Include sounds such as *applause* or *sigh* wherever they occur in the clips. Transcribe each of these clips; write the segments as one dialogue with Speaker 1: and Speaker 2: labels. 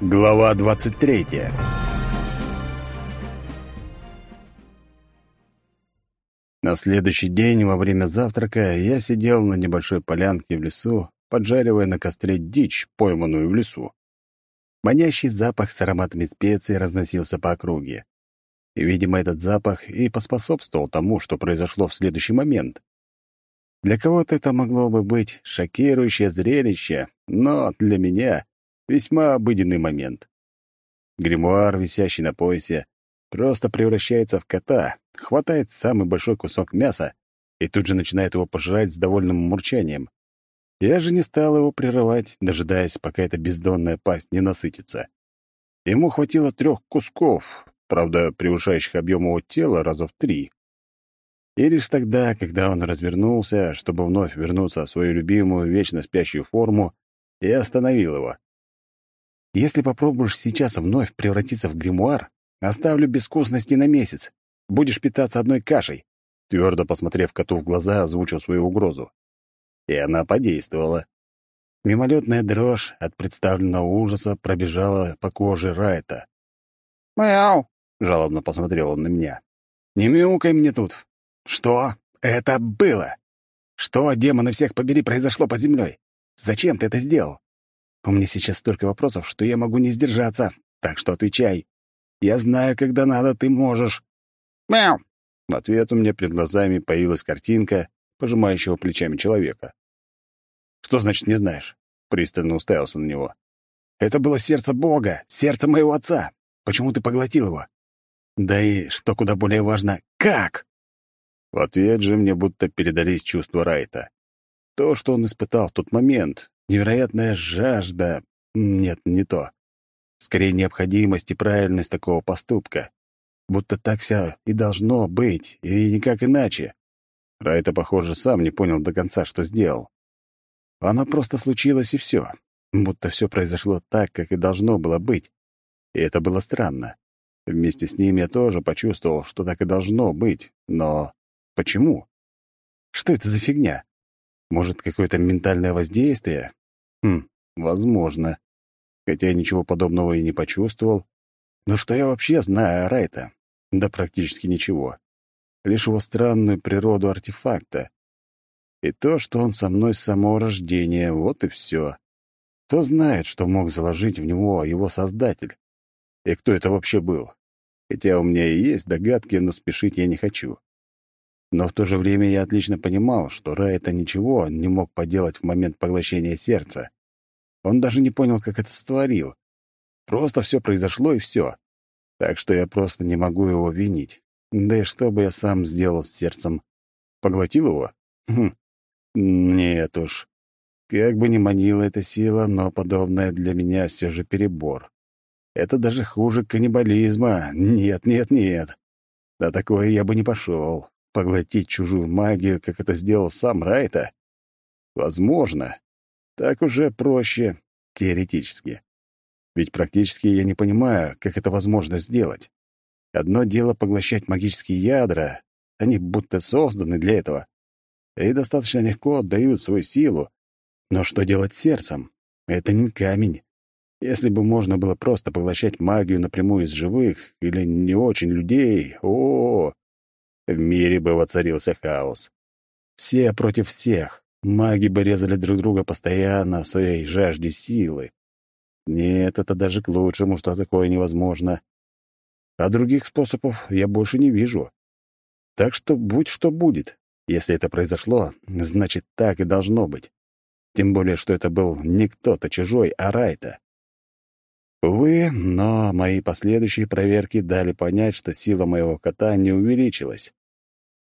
Speaker 1: Глава 23 На следующий день во время завтрака я сидел на небольшой полянке в лесу, поджаривая на костре дичь, пойманную в лесу. Манящий запах с ароматами специй разносился по округе. И, видимо, этот запах и поспособствовал тому, что произошло в следующий момент. Для кого-то это могло бы быть шокирующее зрелище, но для меня весьма обыденный момент. Гримуар, висящий на поясе, просто превращается в кота, хватает самый большой кусок мяса и тут же начинает его пожирать с довольным мурчанием. Я же не стал его прерывать, дожидаясь, пока эта бездонная пасть не насытится. Ему хватило трех кусков, правда, превышающих объем его тела раза в три. И лишь тогда, когда он развернулся, чтобы вновь вернуться в свою любимую, вечно спящую форму, я остановил его. «Если попробуешь сейчас вновь превратиться в гримуар, оставлю безвкусности на месяц. Будешь питаться одной кашей», твердо посмотрев коту в глаза, озвучил свою угрозу и она подействовала. Мимолетная дрожь от представленного ужаса пробежала по коже Райта.
Speaker 2: «Мяу!»
Speaker 1: — жалобно посмотрел он на меня. «Не мяукай мне тут! Что это было? Что, демоны всех побери, произошло под землей? Зачем ты это сделал? У меня сейчас столько вопросов, что я могу не сдержаться, так что отвечай. Я знаю, когда надо, ты можешь».
Speaker 2: «Мяу!»
Speaker 1: В ответ у меня перед глазами появилась картинка пожимающего плечами человека. «Что значит не знаешь?» — пристально уставился на него. «Это было сердце Бога, сердце моего отца. Почему ты поглотил его? Да и, что куда более важно, как?» В ответ же мне будто передались чувства Райта. То, что он испытал в тот момент, невероятная жажда... Нет, не то. Скорее, необходимость и правильность такого поступка. Будто так вся и должно быть, и никак иначе. Райта, похоже, сам не понял до конца, что сделал. Оно просто случилось, и все. Будто все произошло так, как и должно было быть. И это было странно. Вместе с ним я тоже почувствовал, что так и должно быть. Но почему? Что это за фигня? Может, какое-то ментальное воздействие? Хм, возможно. Хотя я ничего подобного и не почувствовал. Но что я вообще знаю о Райта? Да практически ничего. Лишь его странную природу артефакта. И то, что он со мной с самого рождения, вот и все. Кто знает, что мог заложить в него его создатель? И кто это вообще был? Хотя у меня и есть догадки, но спешить я не хочу. Но в то же время я отлично понимал, что Рай это ничего не мог поделать в момент поглощения сердца. Он даже не понял, как это сотворил. Просто все произошло, и все. Так что я просто не могу его винить. Да и что бы я сам сделал с сердцем? Поглотил его? Хм, нет уж. Как бы ни манила эта сила, но подобное для меня все же перебор. Это даже хуже каннибализма. Нет, нет, нет. На такое я бы не пошел. Поглотить чужую магию, как это сделал сам Райта? Возможно. Так уже проще, теоретически. Ведь практически я не понимаю, как это возможно сделать. Одно дело поглощать магические ядра, они будто созданы для этого и достаточно легко отдают свою силу. Но что делать с сердцем? Это не камень. Если бы можно было просто поглощать магию напрямую из живых или не очень людей, о, -о, -о в мире бы воцарился хаос. Все против всех. Маги бы резали друг друга постоянно в своей жажде силы. Нет, это даже к лучшему, что такое невозможно. А других способов я больше не вижу. Так что будь что будет. Если это произошло, значит, так и должно быть. Тем более, что это был не кто-то чужой, а Райта. Увы, но мои последующие проверки дали понять, что сила моего кота не увеличилась.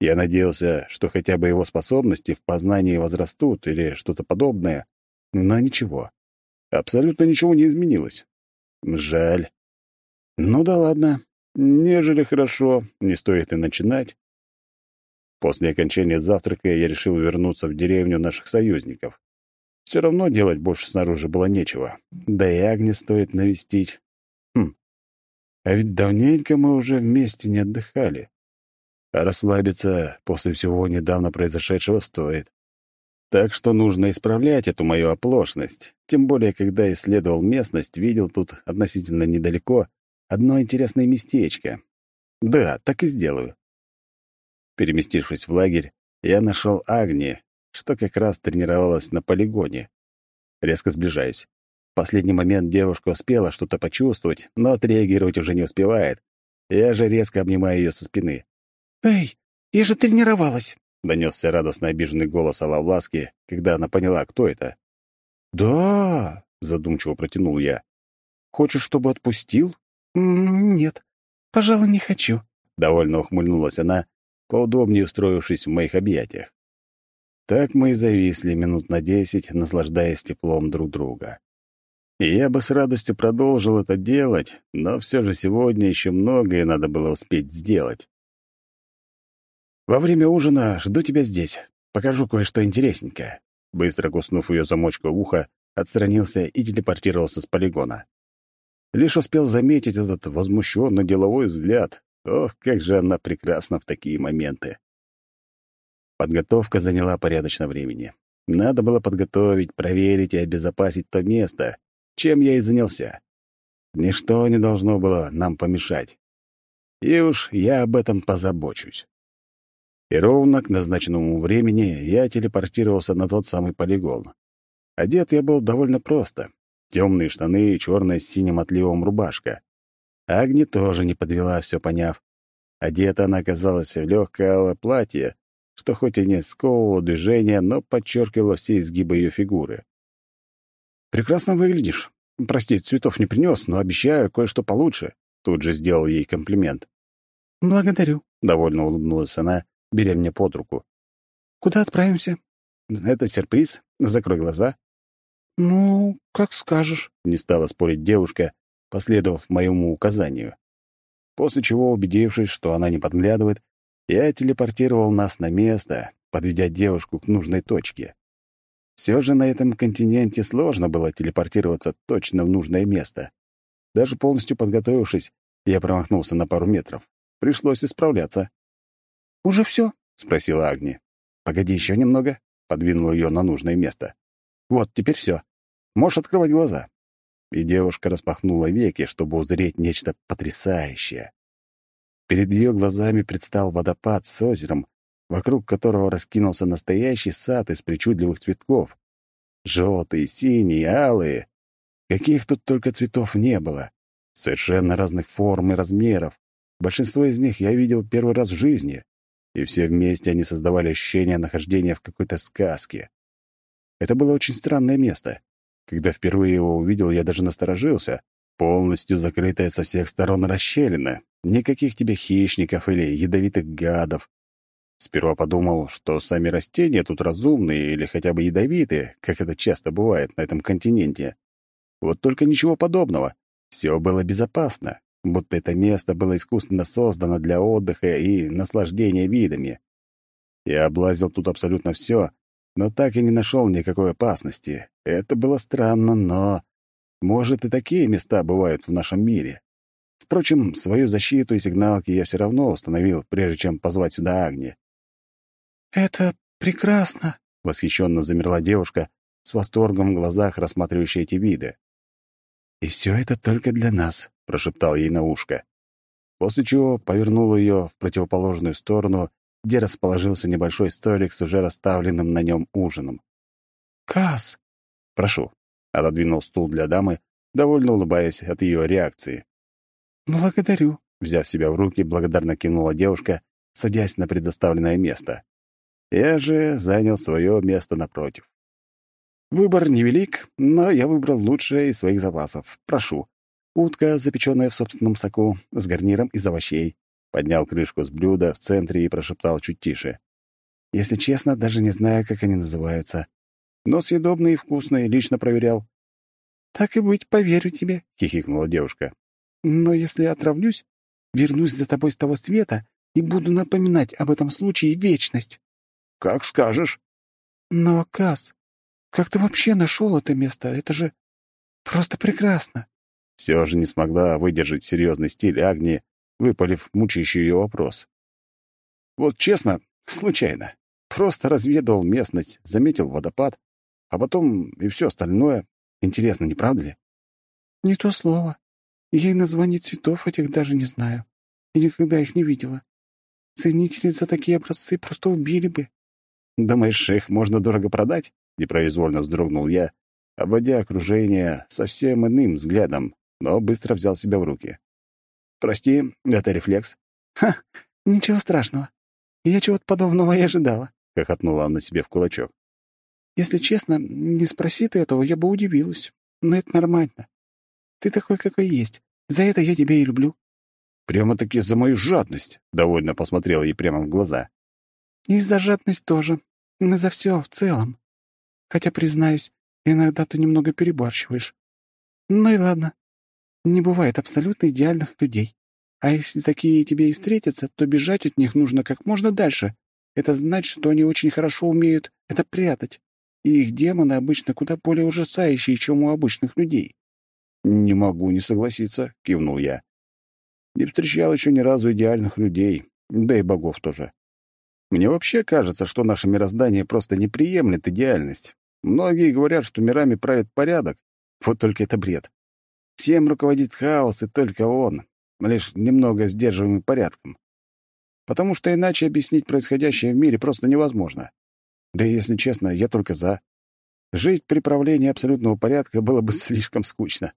Speaker 1: Я надеялся, что хотя бы его способности в познании возрастут или что-то подобное, но ничего. Абсолютно ничего не изменилось. Жаль. Ну да ладно. Нежели хорошо, не стоит и начинать. После окончания завтрака я решил вернуться в деревню наших союзников. Все равно делать больше снаружи было нечего. Да и Агни стоит навестить. Хм. А ведь давненько мы уже вместе не отдыхали. А расслабиться после всего недавно произошедшего стоит. Так что нужно исправлять эту мою оплошность. Тем более, когда исследовал местность, видел тут относительно недалеко одно интересное местечко. Да, так и сделаю. Переместившись в лагерь, я нашел Агни, что как раз тренировалась на полигоне. Резко сближаюсь. В последний момент девушка успела что-то почувствовать, но отреагировать уже не успевает. Я же резко обнимаю ее со спины.
Speaker 2: «Эй, я же тренировалась!»
Speaker 1: — донесся радостно обиженный голос Алавласки, когда она поняла, кто это.
Speaker 2: «Да», —
Speaker 1: задумчиво протянул я. «Хочешь, чтобы отпустил?»
Speaker 2: «Нет, пожалуй, не хочу», —
Speaker 1: довольно ухмыльнулась она, поудобнее устроившись в моих объятиях. Так мы и зависли минут на десять, наслаждаясь теплом друг друга. И я бы с радостью продолжил это делать, но все же сегодня еще многое надо было успеть сделать. Во время ужина жду тебя здесь. Покажу кое-что интересненькое. Быстро куснув ее замочку уха, отстранился и телепортировался с полигона. Лишь успел заметить этот возмущенный деловой взгляд. Ох, как же она прекрасна в такие моменты. Подготовка заняла порядочно времени. Надо было подготовить, проверить и обезопасить то место, чем я и занялся. Ничто не должно было нам помешать. И уж я об этом позабочусь. И ровно к назначенному времени я телепортировался на тот самый полигон. Одет я был довольно просто. Темные штаны и черная с синим отливом рубашка. Агни тоже не подвела, все поняв. Одета она оказалась в легкое платье, что хоть и не сковывало движения, но подчеркивало все изгибы ее фигуры. «Прекрасно выглядишь. Прости, цветов не принес, но обещаю кое-что получше», — тут же сделал ей комплимент.
Speaker 2: «Благодарю», —
Speaker 1: довольно улыбнулась она, беря меня под руку.
Speaker 2: «Куда отправимся?»
Speaker 1: «Это сюрприз. Закрой глаза».
Speaker 2: «Ну, как скажешь», —
Speaker 1: не стала спорить девушка, последовав моему указанию. После чего, убедившись, что она не подглядывает, я телепортировал нас на место, подведя девушку к нужной точке. Все же на этом континенте сложно было телепортироваться точно в нужное место. Даже полностью подготовившись, я промахнулся на пару метров. Пришлось исправляться.
Speaker 2: «Уже все?
Speaker 1: спросила Агни. «Погоди еще немного», — подвинул ее на нужное место. «Вот, теперь все. Можешь открывать глаза». И девушка распахнула веки, чтобы узреть нечто потрясающее. Перед ее глазами предстал водопад с озером, вокруг которого раскинулся настоящий сад из причудливых цветков. Желтые, синие, алые. Каких тут только цветов не было. Совершенно разных форм и размеров. Большинство из них я видел первый раз в жизни и все вместе они создавали ощущение нахождения в какой-то сказке. Это было очень странное место. Когда впервые его увидел, я даже насторожился. Полностью закрытая со всех сторон расщелина. Никаких тебе хищников или ядовитых гадов. Сперва подумал, что сами растения тут разумные или хотя бы ядовитые, как это часто бывает на этом континенте. Вот только ничего подобного. Все было безопасно будто это место было искусственно создано для отдыха и наслаждения видами. Я облазил тут абсолютно все, но так и не нашел никакой опасности. Это было странно, но... Может, и такие места бывают в нашем мире. Впрочем, свою защиту и сигналки я все равно установил, прежде чем позвать сюда Агни.
Speaker 2: «Это прекрасно!»
Speaker 1: — восхищенно замерла девушка, с восторгом в глазах рассматривающая эти виды. «И все это только для нас прошептал ей на ушко. После чего повернул ее в противоположную сторону, где расположился небольшой столик с уже расставленным на нем ужином.
Speaker 2: «Касс!»
Speaker 1: «Прошу», — отодвинул стул для дамы, довольно улыбаясь от ее реакции.
Speaker 2: «Благодарю», —
Speaker 1: взяв себя в руки, благодарно кивнула девушка, садясь на предоставленное место. Я же занял свое место напротив. Выбор невелик, но я выбрал лучшее из своих запасов. Прошу. Утка, запеченная в собственном соку, с гарниром из овощей. Поднял крышку с блюда в центре и прошептал чуть тише. Если честно, даже не знаю, как они называются. Но съедобные и вкусные, лично проверял.
Speaker 2: «Так и быть, поверю тебе», —
Speaker 1: хихикнула девушка.
Speaker 2: «Но если отравлюсь, вернусь за тобой с того света и буду напоминать об этом случае вечность».
Speaker 1: «Как скажешь».
Speaker 2: «Но, Кас, как ты вообще нашел это место? Это же просто прекрасно!»
Speaker 1: Все же не смогла выдержать серьезный стиль Агни, выпалив мучающий ее вопрос. «Вот честно, случайно. Просто разведывал местность, заметил водопад, а потом и все остальное. Интересно, не правда ли?
Speaker 2: Не то слово. Я и названий цветов этих даже не знаю. И никогда их не видела. Ценители за такие образцы просто убили бы.
Speaker 1: Думаешь, их можно дорого продать? Непроизвольно вздрогнул я, обводя окружение совсем иным взглядом, но быстро взял себя в руки. «Прости, это рефлекс».
Speaker 2: «Ха, ничего страшного. Я чего-то подобного и ожидала», —
Speaker 1: хохотнула она себе в кулачок.
Speaker 2: «Если честно, не спроси ты этого, я бы удивилась. Но это нормально. Ты такой, какой есть. За это я тебя и люблю».
Speaker 1: «Прямо-таки за мою жадность», — довольно посмотрела ей прямо в глаза.
Speaker 2: «И за жадность тоже. Но за все в целом. Хотя, признаюсь, иногда ты немного перебарщиваешь. Ну и ладно. Не бывает абсолютно идеальных людей. А если такие тебе и встретятся, то бежать от них нужно как можно дальше. Это значит, что они очень хорошо умеют это прятать. И их демоны обычно куда более ужасающие, чем у обычных людей.
Speaker 1: «Не могу не согласиться», — кивнул я. «Не встречал еще ни разу идеальных людей, да и богов тоже. Мне вообще кажется, что наше мироздание просто не приемлет идеальность. Многие говорят, что мирами правит порядок. Вот только это бред. Всем руководит хаос, и только он, лишь немного сдерживаемый порядком. Потому что иначе объяснить происходящее в мире просто невозможно. Да и, если честно, я только за. Жить при правлении абсолютного порядка было бы *laughs* слишком скучно.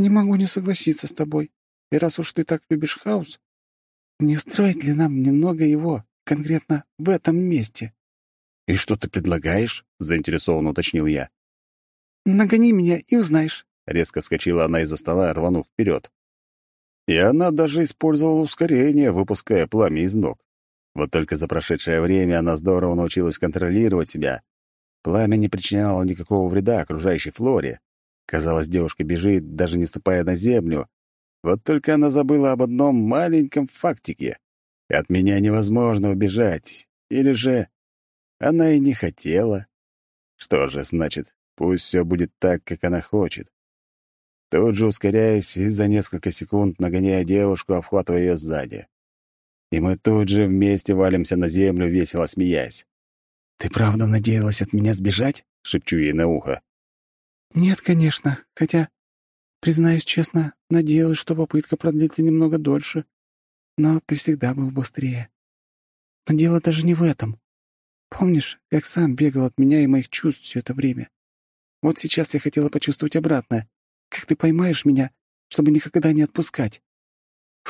Speaker 2: «Не могу не согласиться с тобой. И раз уж ты так любишь хаос, не устроить ли нам немного его, конкретно в этом месте?»
Speaker 1: «И что ты предлагаешь?» — заинтересованно уточнил я.
Speaker 2: «Нагони меня и узнаешь».
Speaker 1: Резко скочила она из-за стола, рванув вперед. И она даже использовала ускорение, выпуская пламя из ног. Вот только за прошедшее время она здорово научилась контролировать себя. Пламя не причиняло никакого вреда окружающей флоре. Казалось, девушка бежит, даже не ступая на землю. Вот только она забыла об одном маленьком фактике. От меня невозможно убежать. Или же она и не хотела. Что же, значит, пусть все будет так, как она хочет. Тут же ускоряясь и за несколько секунд нагоняя девушку, обхватывая ее сзади. И мы тут же вместе валимся на землю, весело смеясь.
Speaker 2: «Ты правда надеялась от меня сбежать?»
Speaker 1: — шепчу ей на ухо.
Speaker 2: «Нет, конечно. Хотя, признаюсь честно, надеялась, что попытка продлится немного дольше. Но ты всегда был быстрее. Но дело даже не в этом. Помнишь, как сам бегал от меня и моих чувств все это время? Вот сейчас я хотела почувствовать обратное, как ты поймаешь меня, чтобы никогда не отпускать?»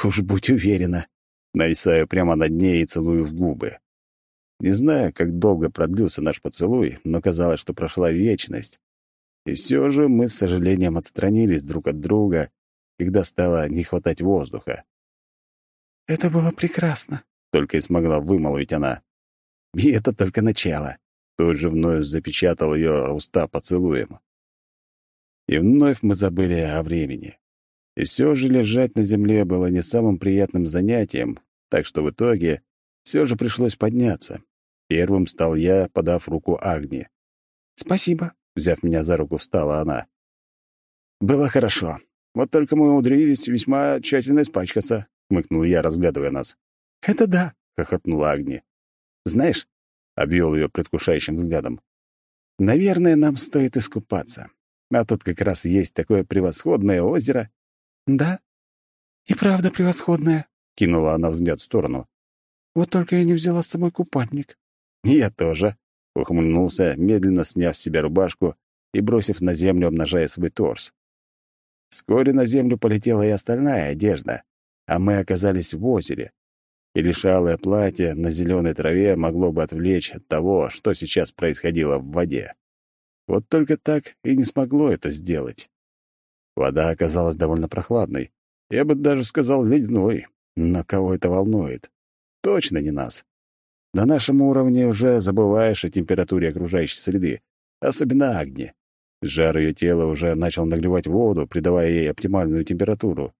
Speaker 1: «Уж будь уверена». Нависаю прямо над ней и целую в губы. Не знаю, как долго продлился наш поцелуй, но казалось, что прошла вечность. И все же мы с сожалением отстранились друг от друга, когда стало не хватать воздуха.
Speaker 2: «Это было прекрасно», —
Speaker 1: только и смогла вымолвить она. И это только начало. Тут же вновь запечатал ее уста поцелуем. И вновь мы забыли о времени. И все же лежать на земле было не самым приятным занятием, так что в итоге все же пришлось подняться. Первым стал я, подав руку Агни.
Speaker 2: «Спасибо», —
Speaker 1: взяв меня за руку, встала она. «Было хорошо. Вот только мы умудрились весьма тщательно испачкаться», — хмыкнул я, разглядывая нас.
Speaker 2: «Это да», —
Speaker 1: хохотнула Агни. «Знаешь», — обвел ее предвкушающим взглядом, «наверное, нам стоит искупаться. А тут как раз есть такое превосходное озеро».
Speaker 2: «Да? И правда превосходное», —
Speaker 1: кинула она взгляд в сторону.
Speaker 2: «Вот только я не взяла с собой купальник».
Speaker 1: «Я тоже», — ухмыльнулся, медленно сняв с себя рубашку и бросив на землю, обнажая свой торс. Вскоре на землю полетела и остальная одежда, а мы оказались в озере. И лишь платье на зеленой траве могло бы отвлечь от того, что сейчас происходило в воде. Вот только так и не смогло это сделать. Вода оказалась довольно прохладной. Я бы даже сказал ледяной. Но кого это волнует? Точно не нас. На нашем уровне уже забываешь о температуре окружающей среды, особенно огне. Жар ее тела уже начал нагревать воду, придавая ей оптимальную температуру.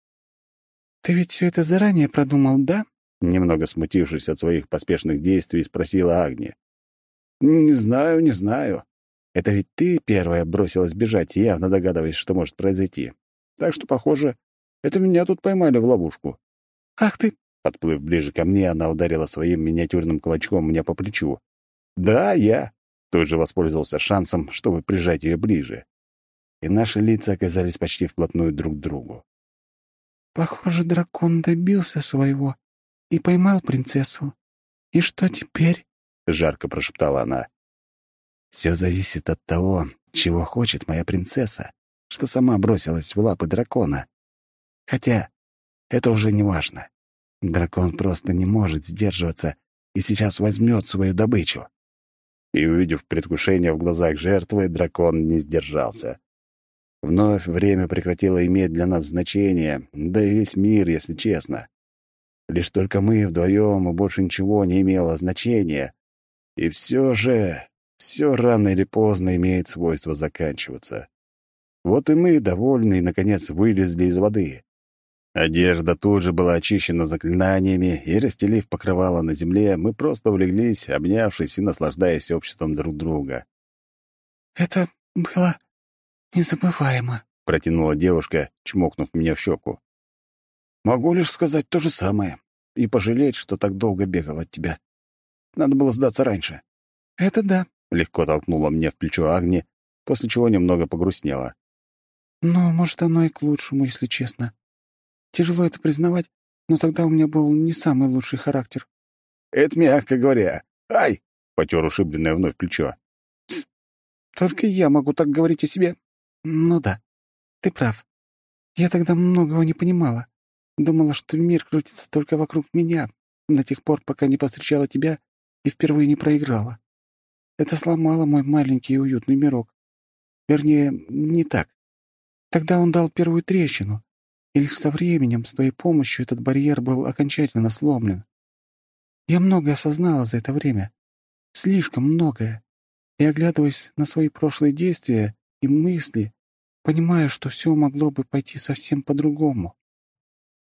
Speaker 2: «Ты ведь все это заранее продумал, да?»
Speaker 1: Немного смутившись от своих поспешных действий, спросила Агния. «Не знаю, не знаю. Это ведь ты первая бросилась бежать, явно догадываясь, что может произойти. Так что, похоже, это меня тут поймали в ловушку».
Speaker 2: «Ах ты!»
Speaker 1: Подплыв ближе ко мне, она ударила своим миниатюрным кулачком мне по плечу. «Да, я», — тут же воспользовался шансом, чтобы прижать ее ближе. И наши лица оказались почти вплотную друг к другу.
Speaker 2: «Похоже, дракон добился своего и поймал принцессу. И что теперь?»
Speaker 1: — жарко прошептала она. «Все зависит от того, чего хочет моя принцесса, что сама бросилась в лапы дракона. Хотя это уже не важно. Дракон просто не может сдерживаться и сейчас возьмет свою добычу. И, увидев предвкушение в глазах жертвы, дракон не сдержался. Вновь время прекратило иметь для нас значение, да и весь мир, если честно. Лишь только мы вдвоем, и больше ничего не имело значения. И все же, все рано или поздно имеет свойство заканчиваться. Вот и мы, довольные, наконец вылезли из воды. Одежда тут же была очищена заклинаниями, и, расстелив покрывало на земле, мы просто улеглись, обнявшись и наслаждаясь обществом друг друга.
Speaker 2: «Это было незабываемо», —
Speaker 1: протянула девушка, чмокнув меня в щеку. «Могу лишь сказать то же самое и пожалеть, что так долго бегал от тебя. Надо было сдаться раньше».
Speaker 2: «Это да», —
Speaker 1: легко толкнула мне в плечо Агни, после чего немного погрустнела.
Speaker 2: «Но, может, оно и к лучшему, если честно. Тяжело это признавать, но тогда у меня был не самый лучший характер.
Speaker 1: Это мягко говоря. Ай! Потер ушибленное вновь плечо.
Speaker 2: Только я могу так говорить о себе. Ну да, ты прав. Я тогда многого не понимала. Думала, что мир крутится только вокруг меня, до тех пор, пока не повстречала тебя и впервые не проиграла. Это сломало мой маленький и уютный мирок. Вернее, не так. Тогда он дал первую трещину, и лишь со временем, с твоей помощью, этот барьер был окончательно сломлен. Я многое осознала за это время. Слишком многое. И, оглядываясь на свои прошлые действия и мысли, понимаю, что все могло бы пойти совсем по-другому.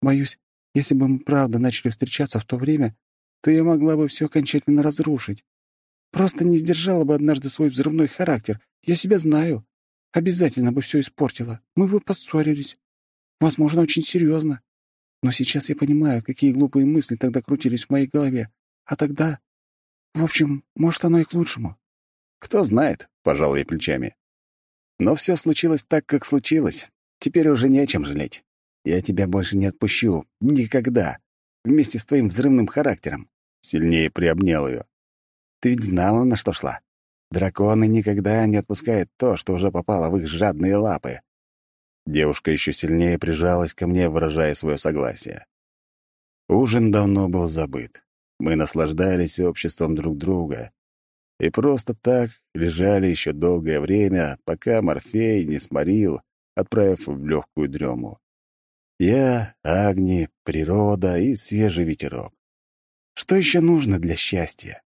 Speaker 2: Боюсь, если бы мы правда начали встречаться в то время, то я могла бы все окончательно разрушить. Просто не сдержала бы однажды свой взрывной характер. Я себя знаю. Обязательно бы все испортила. Мы бы поссорились. Возможно, очень серьезно. Но сейчас я понимаю, какие глупые мысли тогда крутились в моей голове. А тогда... В общем, может, оно и к лучшему.
Speaker 1: Кто знает, — пожал я плечами. Но все случилось так, как случилось. Теперь уже не о чем жалеть. Я тебя больше не отпущу. Никогда. Вместе с твоим взрывным характером. Сильнее приобнял ее. Ты ведь знала, на что шла. Драконы никогда не отпускают то, что уже попало в их жадные лапы. Девушка еще сильнее прижалась ко мне, выражая свое согласие. Ужин давно был забыт. Мы наслаждались обществом друг друга. И просто так лежали еще долгое время, пока Морфей не сморил, отправив в легкую дрему. Я, Агни, природа и свежий ветерок. Что еще нужно для счастья?